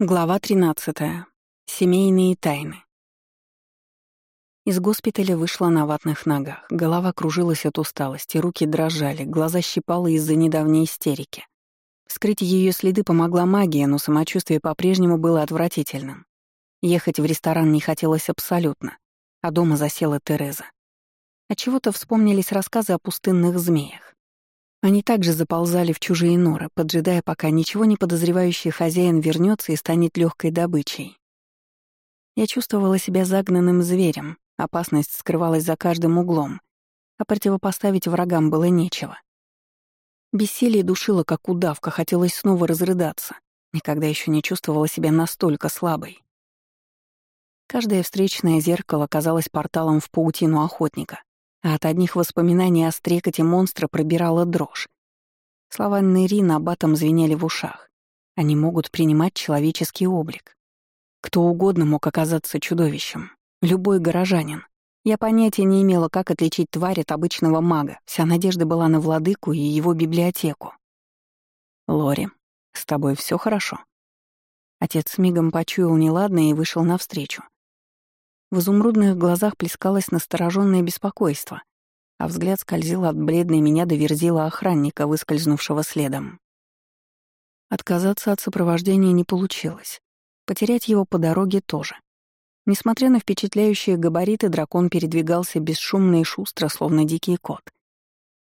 Глава 13. Семейные тайны. Из госпиталя вышла на ватных ногах. Голова кружилась от усталости, руки дрожали, глаза щипало из-за недавней истерики. Вскрыть ее следы помогла магия, но самочувствие по-прежнему было отвратительным. Ехать в ресторан не хотелось абсолютно, а дома засела Тереза. Отчего-то вспомнились рассказы о пустынных змеях. Они также заползали в чужие норы, поджидая, пока ничего не подозревающий хозяин вернется и станет легкой добычей. Я чувствовала себя загнанным зверем, опасность скрывалась за каждым углом, а противопоставить врагам было нечего. Бессилие душило, как удавка, хотелось снова разрыдаться. Никогда еще не чувствовала себя настолько слабой. Каждое встречное зеркало казалось порталом в паутину охотника а от одних воспоминаний о стрекоте монстра пробирала дрожь. Слова Нэри на батом звенели в ушах. Они могут принимать человеческий облик. Кто угодно мог оказаться чудовищем. Любой горожанин. Я понятия не имела, как отличить тварь от обычного мага. Вся надежда была на владыку и его библиотеку. «Лори, с тобой все хорошо?» Отец мигом почуял неладное и вышел навстречу. В изумрудных глазах плескалось настороженное беспокойство, а взгляд скользил от бледной меня до верзила охранника, выскользнувшего следом. Отказаться от сопровождения не получилось. Потерять его по дороге тоже. Несмотря на впечатляющие габариты, дракон передвигался бесшумно и шустро, словно дикий кот.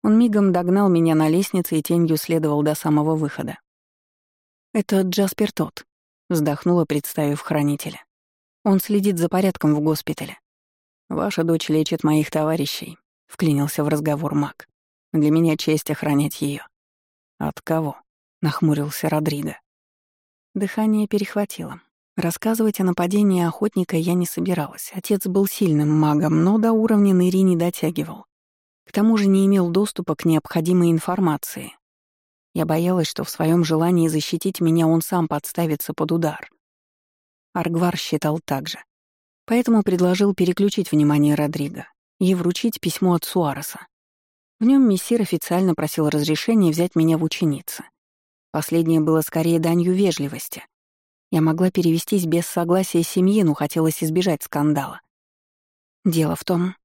Он мигом догнал меня на лестнице и тенью следовал до самого выхода. «Это Джаспер тот», — вздохнула, представив хранителя. Он следит за порядком в госпитале. Ваша дочь лечит моих товарищей, вклинился в разговор Мак. Для меня честь охранять ее. От кого? нахмурился Родриго. Дыхание перехватило. Рассказывать о нападении охотника я не собиралась. Отец был сильным магом, но до уровня Нэри не дотягивал. К тому же не имел доступа к необходимой информации. Я боялась, что в своем желании защитить меня он сам подставится под удар. Аргвар считал так же. Поэтому предложил переключить внимание Родриго и вручить письмо от Суареса. В нем мессир официально просил разрешения взять меня в ученицы. Последнее было скорее данью вежливости. Я могла перевестись без согласия семьи, но хотелось избежать скандала. Дело в том,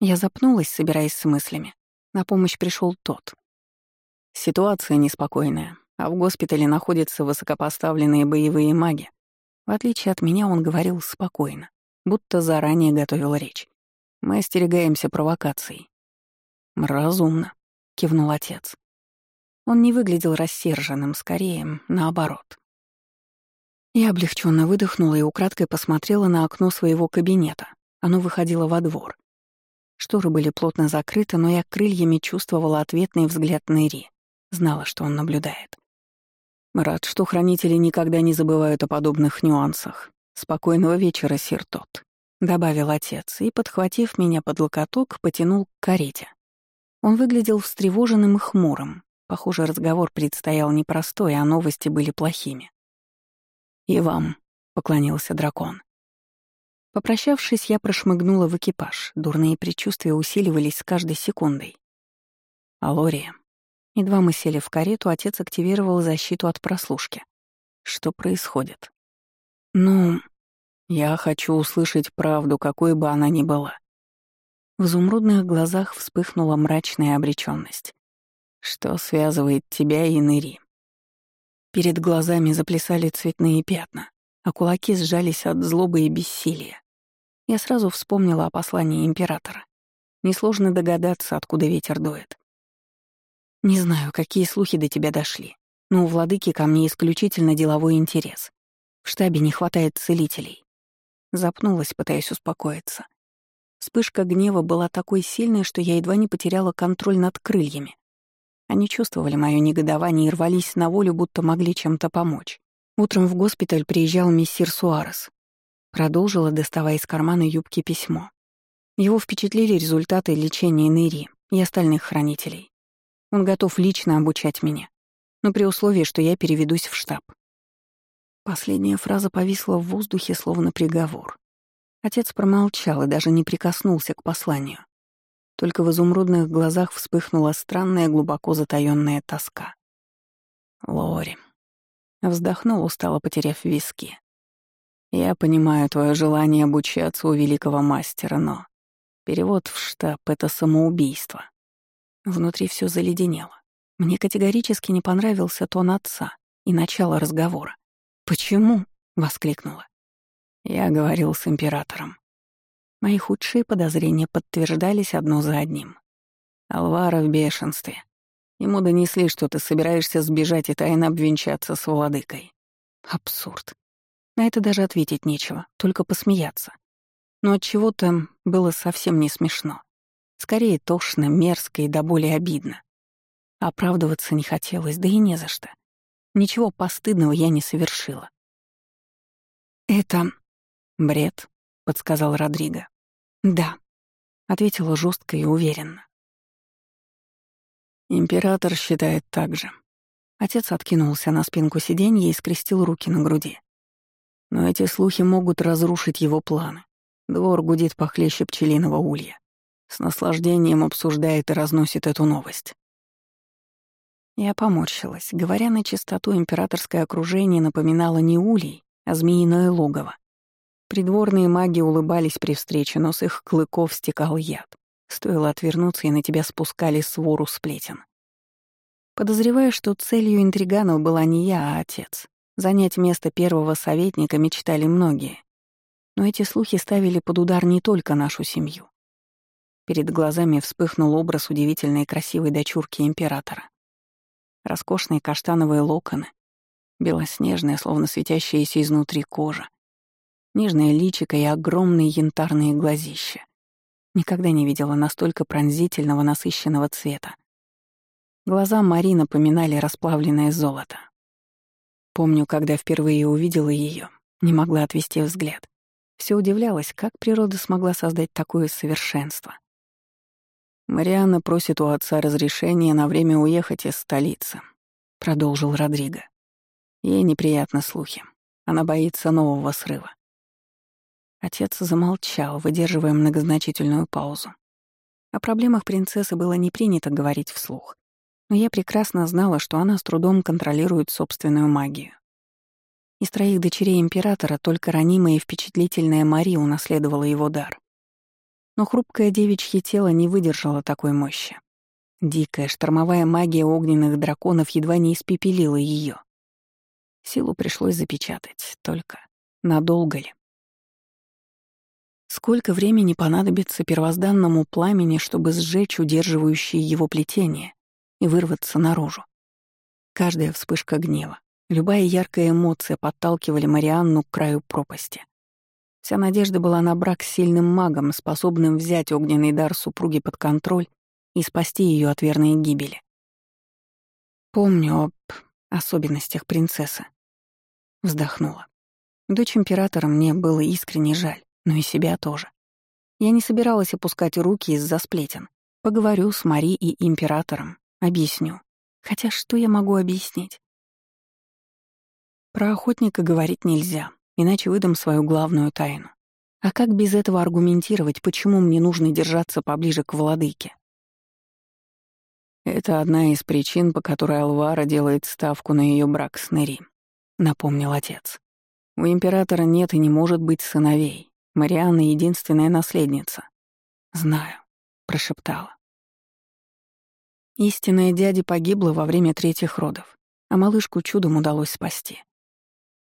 я запнулась, собираясь с мыслями. На помощь пришел тот. Ситуация неспокойная, а в госпитале находятся высокопоставленные боевые маги, в отличие от меня, он говорил спокойно, будто заранее готовил речь. Мы остерегаемся провокаций. «Разумно», — кивнул отец. Он не выглядел рассерженным, скорее, наоборот. Я облегченно выдохнула и украдкой посмотрела на окно своего кабинета. Оно выходило во двор. Шторы были плотно закрыты, но я крыльями чувствовала ответный взгляд Нэри. Знала, что он наблюдает. Рад, что хранители никогда не забывают о подобных нюансах. Спокойного вечера, сир тот, добавил отец и, подхватив меня под локоток, потянул к карете. Он выглядел встревоженным и хмурым. Похоже, разговор предстоял непростой, а новости были плохими. «И вам», — поклонился дракон. Попрощавшись, я прошмыгнула в экипаж. Дурные предчувствия усиливались с каждой секундой. «Алория», Едва мы сели в карету, отец активировал защиту от прослушки. Что происходит? Ну, я хочу услышать правду, какой бы она ни была. В изумрудных глазах вспыхнула мрачная обречённость. Что связывает тебя и Нэри? Перед глазами заплясали цветные пятна, а кулаки сжались от злобы и бессилия. Я сразу вспомнила о послании императора. Несложно догадаться, откуда ветер дует. Не знаю, какие слухи до тебя дошли, но у владыки ко мне исключительно деловой интерес. В штабе не хватает целителей. Запнулась, пытаясь успокоиться. Вспышка гнева была такой сильной, что я едва не потеряла контроль над крыльями. Они чувствовали моё негодование и рвались на волю, будто могли чем-то помочь. Утром в госпиталь приезжал мессир Суарес. Продолжила, доставая из кармана юбки письмо. Его впечатлили результаты лечения Нэри и остальных хранителей. Он готов лично обучать меня, но при условии, что я переведусь в штаб. Последняя фраза повисла в воздухе, словно приговор. Отец промолчал и даже не прикоснулся к посланию. Только в изумрудных глазах вспыхнула странная, глубоко затаённая тоска. Лори. Вздохнул, устало потеряв виски. «Я понимаю твое желание обучаться у великого мастера, но перевод в штаб — это самоубийство». Внутри все заледенело. Мне категорически не понравился тон отца и начало разговора. «Почему?» — воскликнула. Я говорил с императором. Мои худшие подозрения подтверждались одно за одним. Алвара в бешенстве. Ему донесли, что ты собираешься сбежать и тайно обвенчаться с владыкой. Абсурд. На это даже ответить нечего, только посмеяться. Но от чего то было совсем не смешно. Скорее тошно, мерзко и до боли обидно. Оправдываться не хотелось, да и не за что. Ничего постыдного я не совершила. «Это бред», — подсказал Родриго. «Да», — ответила жестко и уверенно. Император считает так же. Отец откинулся на спинку сиденья и скрестил руки на груди. Но эти слухи могут разрушить его планы. Двор гудит похлеще пчелиного улья. С наслаждением обсуждает и разносит эту новость. Я поморщилась. Говоря на чистоту, императорское окружение напоминало не улей, а змеиное логово. Придворные маги улыбались при встрече, но с их клыков стекал яд. Стоило отвернуться, и на тебя спускали свору сплетен. Подозревая, что целью интриганов была не я, а отец. Занять место первого советника мечтали многие. Но эти слухи ставили под удар не только нашу семью. Перед глазами вспыхнул образ удивительной красивой дочурки императора. Роскошные каштановые локоны, белоснежная, словно светящаяся изнутри кожа, нежное личико и огромные янтарные глазища. Никогда не видела настолько пронзительного, насыщенного цвета. Глаза Мари напоминали расплавленное золото. Помню, когда впервые увидела ее, не могла отвести взгляд. Все удивлялась, как природа смогла создать такое совершенство. «Марианна просит у отца разрешения на время уехать из столицы», — продолжил Родриго. Ей неприятны слухи. Она боится нового срыва. Отец замолчал, выдерживая многозначительную паузу. О проблемах принцессы было не принято говорить вслух, но я прекрасно знала, что она с трудом контролирует собственную магию. Из троих дочерей императора только ранимая и впечатлительная Мари унаследовала его дар. Но хрупкое девичье тело не выдержало такой мощи. Дикая штормовая магия огненных драконов едва не испепелила ее. Силу пришлось запечатать, только надолго ли? Сколько времени понадобится первозданному пламени, чтобы сжечь удерживающие его плетение и вырваться наружу? Каждая вспышка гнева, любая яркая эмоция подталкивали Марианну к краю пропасти. Вся надежда была на брак с сильным магом, способным взять огненный дар супруги под контроль и спасти ее от верной гибели. Помню об особенностях принцессы. Вздохнула. Дочь императора мне было искренне жаль но и себя тоже. Я не собиралась опускать руки из-за сплетен. Поговорю с Мари и императором, объясню. Хотя что я могу объяснить? Про охотника говорить нельзя, иначе выдам свою главную тайну. А как без этого аргументировать, почему мне нужно держаться поближе к владыке? Это одна из причин, по которой Алвара делает ставку на ее брак с Нери, напомнил отец. У императора нет и не может быть сыновей, Марианна — единственная наследница. «Знаю», — прошептала. Истинная дядя погибла во время третьих родов, а малышку чудом удалось спасти.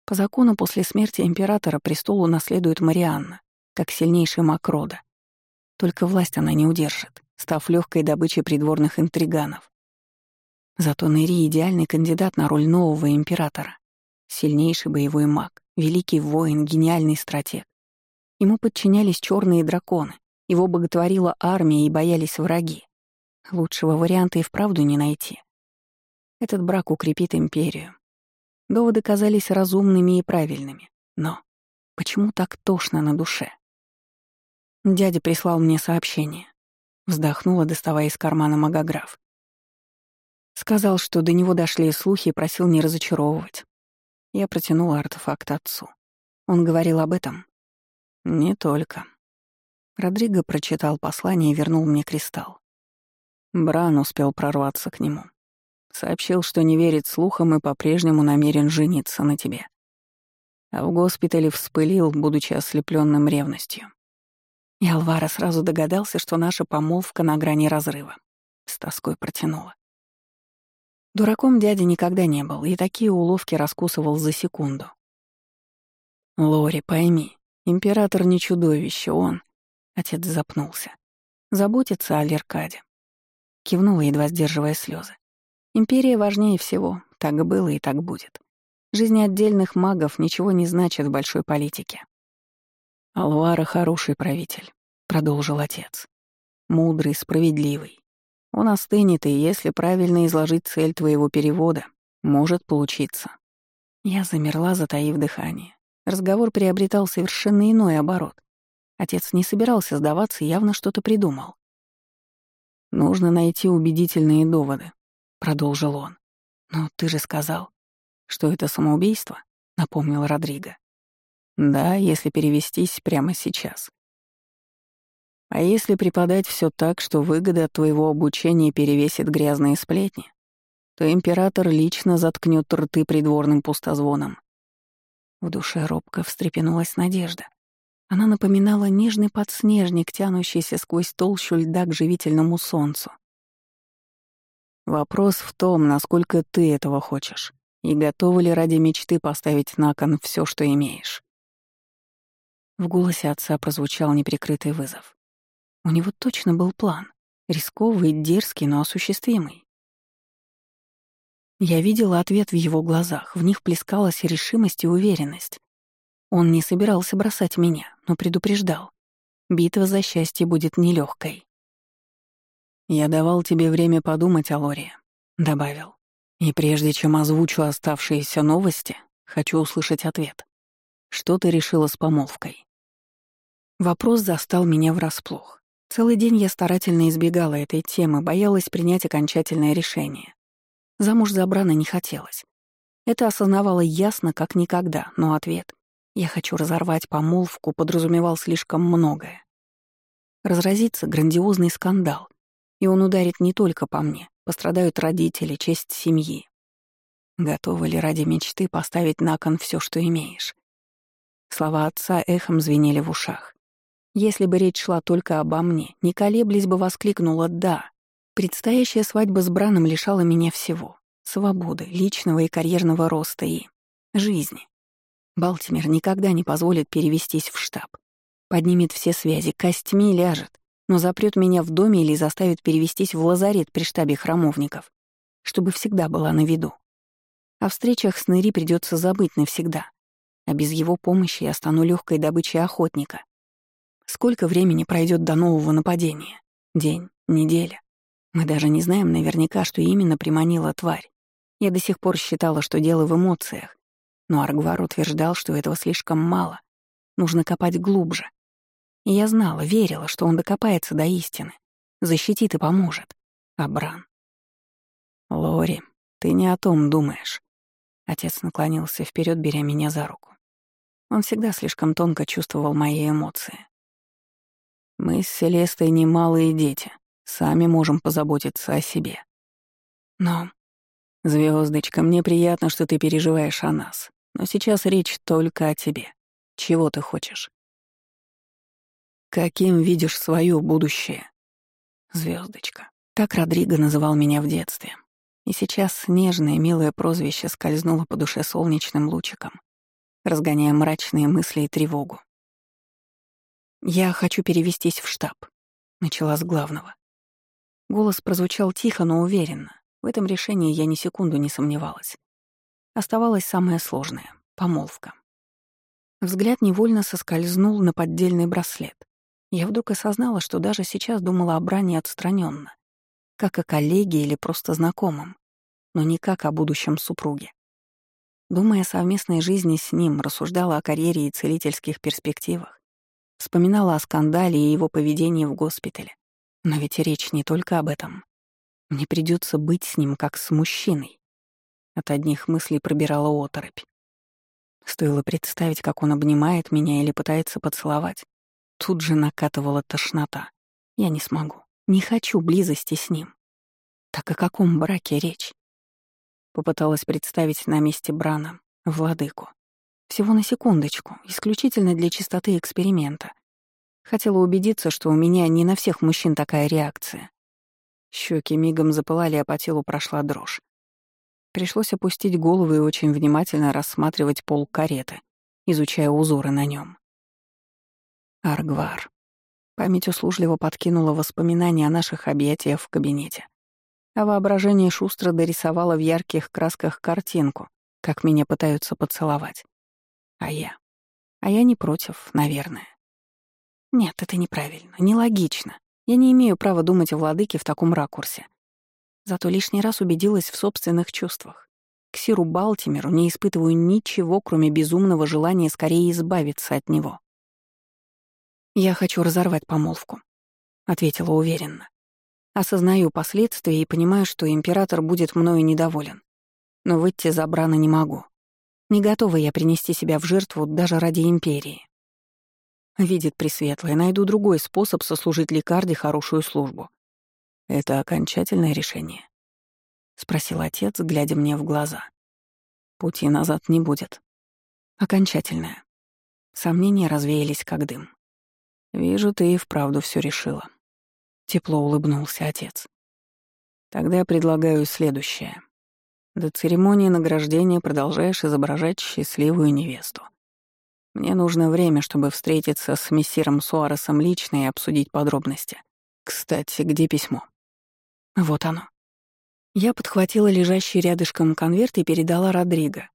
По закону, после смерти императора престолу наследует Марианна, как сильнейший маг рода. Только власть она не удержит, став легкой добычей придворных интриганов. Зато Нери — идеальный кандидат на роль нового императора. Сильнейший боевой маг, великий воин, гениальный стратег. Ему подчинялись черные драконы, его боготворила армия и боялись враги. Лучшего варианта и вправду не найти. Этот брак укрепит империю. Доводы казались разумными и правильными. Но почему так тошно на душе? Дядя прислал мне сообщение. Вздохнула, доставая из кармана магограф. Сказал, что до него дошли слухи и просил не разочаровывать. Я протянула артефакт отцу. Он говорил об этом, «Не только». Родриго прочитал послание и вернул мне кристалл. Бран успел прорваться к нему. Сообщил, что не верит слухам и по-прежнему намерен жениться на тебе. А в госпитале вспылил, будучи ослепленным ревностью. И Алвара сразу догадался, что наша помолвка на грани разрыва. С тоской протянула. Дураком дядя никогда не был, и такие уловки раскусывал за секунду. «Лори, пойми, император не чудовище, он...» Отец запнулся. «Заботится о Леркаде». Кивнула, едва сдерживая слезы. «Империя важнее всего, так было и так будет. Жизни отдельных магов ничего не значит в большой политике». «Алвара хороший правитель», — продолжил отец. «Мудрый, справедливый. Он остынет, и если правильно изложить цель твоего перевода, может получиться». Я замерла, затаив дыхание. Разговор приобретал совершенно иной оборот. Отец не собирался сдаваться, явно что-то придумал. «Нужно найти убедительные доводы», — продолжил он. «Но ты же сказал, что это самоубийство», — напомнил Родриго. «Да, если перевестись прямо сейчас. А если преподать все так, что выгода от твоего обучения перевесит грязные сплетни, то император лично заткнет рты придворным пустозвоном. В душе робко встрепенулась надежда. Она напоминала нежный подснежник, тянущийся сквозь толщу льда к живительному солнцу. Вопрос в том, насколько ты этого хочешь, и готова ли ради мечты поставить на кон все, что имеешь. В голосе отца прозвучал неприкрытый вызов. У него точно был план. Рисковый, дерзкий, но осуществимый. Я видела ответ в его глазах, в них плескалась решимость и уверенность. Он не собирался бросать меня, но предупреждал. Битва за счастье будет нелегкой. «Я давал тебе время подумать о Лоре», — добавил. «И прежде чем озвучу оставшиеся новости, хочу услышать ответ. Что ты решила с помолвкой?» Вопрос застал меня врасплох. Целый день я старательно избегала этой темы, боялась принять окончательное решение. Замуж за Брана не хотелось. Это осознавала ясно, как никогда, но ответ «я хочу разорвать помолвку» подразумевал слишком многое. Разразится грандиозный скандал, и он ударит не только по мне, пострадают родители, честь семьи. Готовы ли ради мечты поставить на кон все, что имеешь? Слова отца эхом звенели в ушах. Если бы речь шла только обо мне, не колеблясь бы воскликнула «да», Предстоящая свадьба с Браном лишала меня всего — свободы, личного и карьерного роста и жизни. Балтимер никогда не позволит перевестись в штаб. Поднимет все связи, костьми ляжет, но запрет меня в доме или заставит перевестись в лазарет при штабе храмовников, чтобы всегда была на виду. О встречах с Нэри придется забыть навсегда, а без его помощи я стану легкой добычей охотника. Сколько времени пройдет до нового нападения? День, неделя. Мы даже не знаем наверняка, что именно приманила тварь. Я до сих пор считала, что дело в эмоциях, но Аргвар утверждал, что этого слишком мало. Нужно копать глубже. И я знала, верила, что он докопается до истины, защитит и поможет. А Бран? «Лори, ты не о том думаешь». Отец наклонился вперед, беря меня за руку. Он всегда слишком тонко чувствовал мои эмоции. «Мы с Селестой немалые дети. Сами можем позаботиться о себе. Но, звездочка, мне приятно, что ты переживаешь о нас. Но сейчас речь только о тебе. Чего ты хочешь? Каким видишь свое будущее? Звездочка. Так Родриго называл меня в детстве. И сейчас нежное, милое прозвище скользнуло по душе солнечным лучиком, разгоняя мрачные мысли и тревогу. «Я хочу перевестись в штаб», — начала с главного. Голос прозвучал тихо, но уверенно. В этом решении я ни секунду не сомневалась. Оставалось самое сложное — помолвка. Взгляд невольно соскользнул на поддельный браслет. Я вдруг осознала, что даже сейчас думала о бране отстраненно, как о коллеге или просто знакомом, но не как о будущем супруге. Думая о совместной жизни с ним, рассуждала о карьере и целительских перспективах, вспоминала о скандале и его поведении в госпитале. Но ведь речь не только об этом. Мне придется быть с ним как с мужчиной. От одних мыслей пробирала оторопь. Стоило представить, как он обнимает меня или пытается поцеловать. Тут же накатывала тошнота. Я не смогу. Не хочу близости с ним. Так о каком браке речь? Попыталась представить на месте Брана, владыку. Всего на секундочку, исключительно для чистоты эксперимента. Хотела убедиться, что у меня не на всех мужчин такая реакция. Щеки мигом запылали, а по телу прошла дрожь. Пришлось опустить голову и очень внимательно рассматривать пол кареты, изучая узоры на нем. Аргвар. Память услужливо подкинула воспоминания о наших объятиях в кабинете. А воображение шустро дорисовало в ярких красках картинку, как меня пытаются поцеловать. А я? А я не против, наверное. Нет, это неправильно, нелогично. Я не имею права думать о владыке в таком ракурсе. Зато лишний раз убедилась в собственных чувствах. К Сиру Балтимеру не испытываю ничего, кроме безумного желания скорее избавиться от него. «Я хочу разорвать помолвку», — ответила уверенно. Осознаю последствия и понимаю, что император будет мною недоволен. Но выйти за Брана не могу. Не готова я принести себя в жертву даже ради империи. Видит Пресветлый, найду другой способ сослужить Лекарде хорошую службу. Это окончательное решение? Спросил отец, глядя мне в глаза. Пути назад не будет. Окончательное. Сомнения развеялись как дым. Вижу, ты и вправду все решила. Тепло улыбнулся отец. Тогда предлагаю следующее. До церемонии награждения продолжаешь изображать счастливую невесту. Мне нужно время, чтобы встретиться с мессиром Суаресом лично и обсудить подробности. Кстати, где письмо? Вот оно. Я подхватила лежащий рядышком конверт и передала Родриго.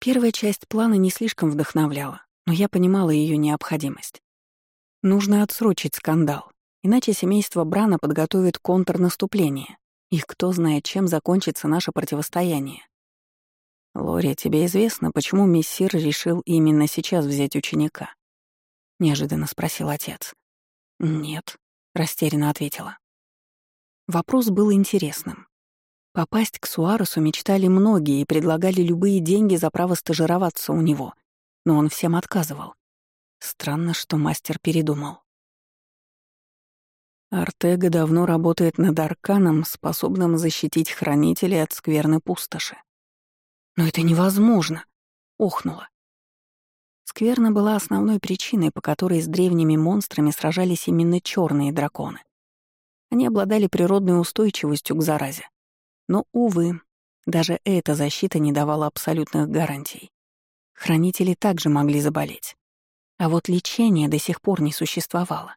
Первая часть плана не слишком вдохновляла, но я понимала ее необходимость. Нужно отсрочить скандал, иначе семейство Брана подготовит контрнаступление, и кто знает, чем закончится наше противостояние. «Лори, тебе известно, почему мессир решил именно сейчас взять ученика?» — неожиданно спросил отец. «Нет», — растерянно ответила. Вопрос был интересным. Попасть к Суаресу мечтали многие и предлагали любые деньги за право стажироваться у него, но он всем отказывал. Странно, что мастер передумал. Артега давно работает над арканом, способным защитить хранителей от скверны пустоши. «Но это невозможно!» — охнула. Скверна была основной причиной, по которой с древними монстрами сражались именно черные драконы. Они обладали природной устойчивостью к заразе. Но, увы, даже эта защита не давала абсолютных гарантий. Хранители также могли заболеть. А вот лечение до сих пор не существовало.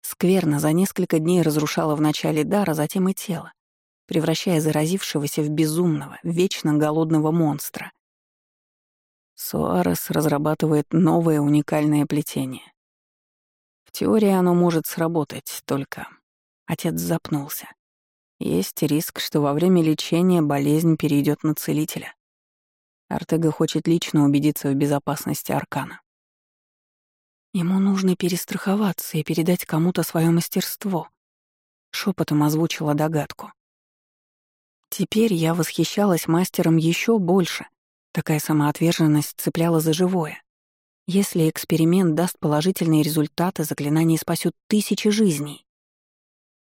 Скверно за несколько дней разрушала вначале дар, а затем и тело, превращая заразившегося в безумного, вечно голодного монстра. Суарес разрабатывает новое уникальное плетение. В теории оно может сработать, только... Отец запнулся. Есть риск, что во время лечения болезнь перейдет на целителя. Артега хочет лично убедиться в безопасности Аркана. Ему нужно перестраховаться и передать кому-то свое мастерство. Шепотом озвучила догадку. Теперь я восхищалась мастером еще больше. Такая самоотверженность цепляла за живое. Если эксперимент даст положительные результаты, заклинание спасет тысячи жизней.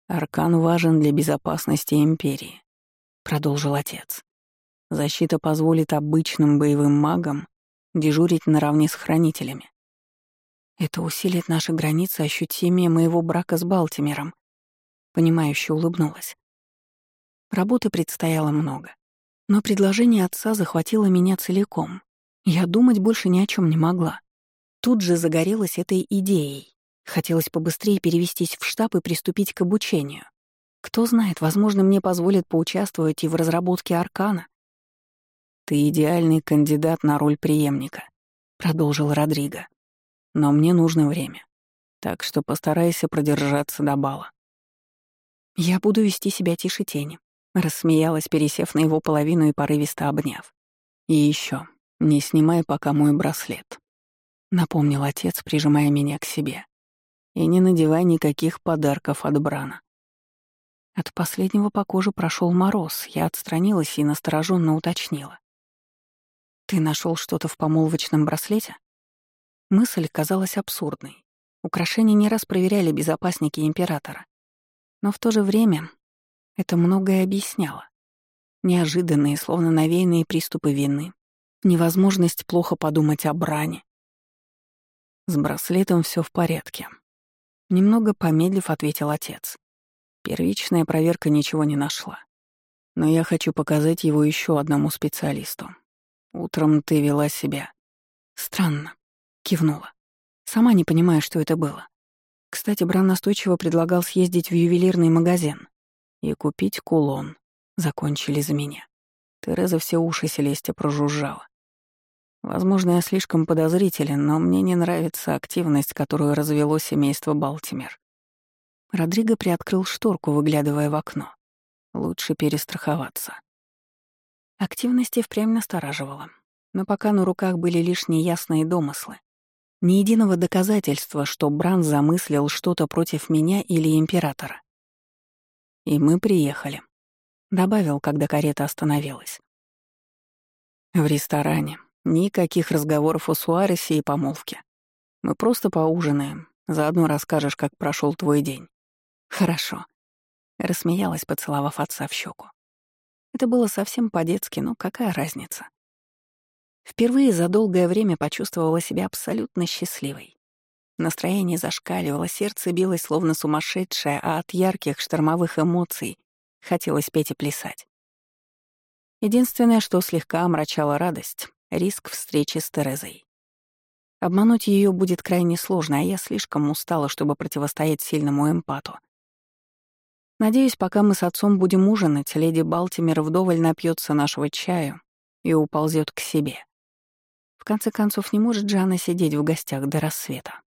«Аркан важен для безопасности Империи», — продолжил отец. «Защита позволит обычным боевым магам дежурить наравне с хранителями. Это усилит наши границы ощутимее моего брака с Балтимером. Понимающе улыбнулась. Работы предстояло много. Но предложение отца захватило меня целиком. Я думать больше ни о чем не могла. Тут же загорелась этой идеей. Хотелось побыстрее перевестись в штаб и приступить к обучению. Кто знает, возможно, мне позволят поучаствовать и в разработке Аркана. «Ты идеальный кандидат на роль преемника», — продолжил Родриго но мне нужно время. Так что постарайся продержаться до бала. Я буду вести себя тише тени, рассмеялась, пересев на его половину и порывисто обняв. И еще, не снимай пока мой браслет. Напомнил отец, прижимая меня к себе. И не надевай никаких подарков от Брана. От последнего по коже прошел мороз, я отстранилась и настороженно уточнила. «Ты нашел что-то в помолвочном браслете?» Мысль казалась абсурдной. Украшения не раз проверяли безопасники императора. Но в то же время это многое объясняло. Неожиданные, словно навеянные приступы вины. Невозможность плохо подумать о бране. С браслетом все в порядке. Немного помедлив, ответил отец. Первичная проверка ничего не нашла. Но я хочу показать его еще одному специалисту. Утром ты вела себя. Странно. Кивнула. Сама не понимаю, что это было. Кстати, Бран настойчиво предлагал съездить в ювелирный магазин и купить кулон. Закончили за меня. Тереза все уши Селестия прожужжала. Возможно, я слишком подозрителен, но мне не нравится активность, которую развело семейство Балтимер. Родриго приоткрыл шторку, выглядывая в окно. Лучше перестраховаться. Активность и впрямь настораживала. Но пока на руках были лишь неясные домыслы. Ни единого доказательства, что Бран замыслил что-то против меня или императора. И мы приехали. Добавил, когда карета остановилась. В ресторане. Никаких разговоров о Суаресе и помолвке. Мы просто поужинаем. Заодно расскажешь, как прошел твой день. Хорошо. Рассмеялась, поцеловав отца в щеку. Это было совсем по-детски, но какая разница? Впервые за долгое время почувствовала себя абсолютно счастливой. Настроение зашкаливало, сердце билось словно сумасшедшее, а от ярких штормовых эмоций Хотелось петь и плясать. Единственное, что слегка омрачало радость — риск встречи с Терезой. Обмануть ее будет крайне сложно, а я слишком устала, чтобы противостоять сильному эмпату. Надеюсь, пока мы с отцом будем ужинать, леди Балтимер вдоволь напьется нашего чаю и уползет к себе. Конце концов, не может же она сидеть в гостях до рассвета.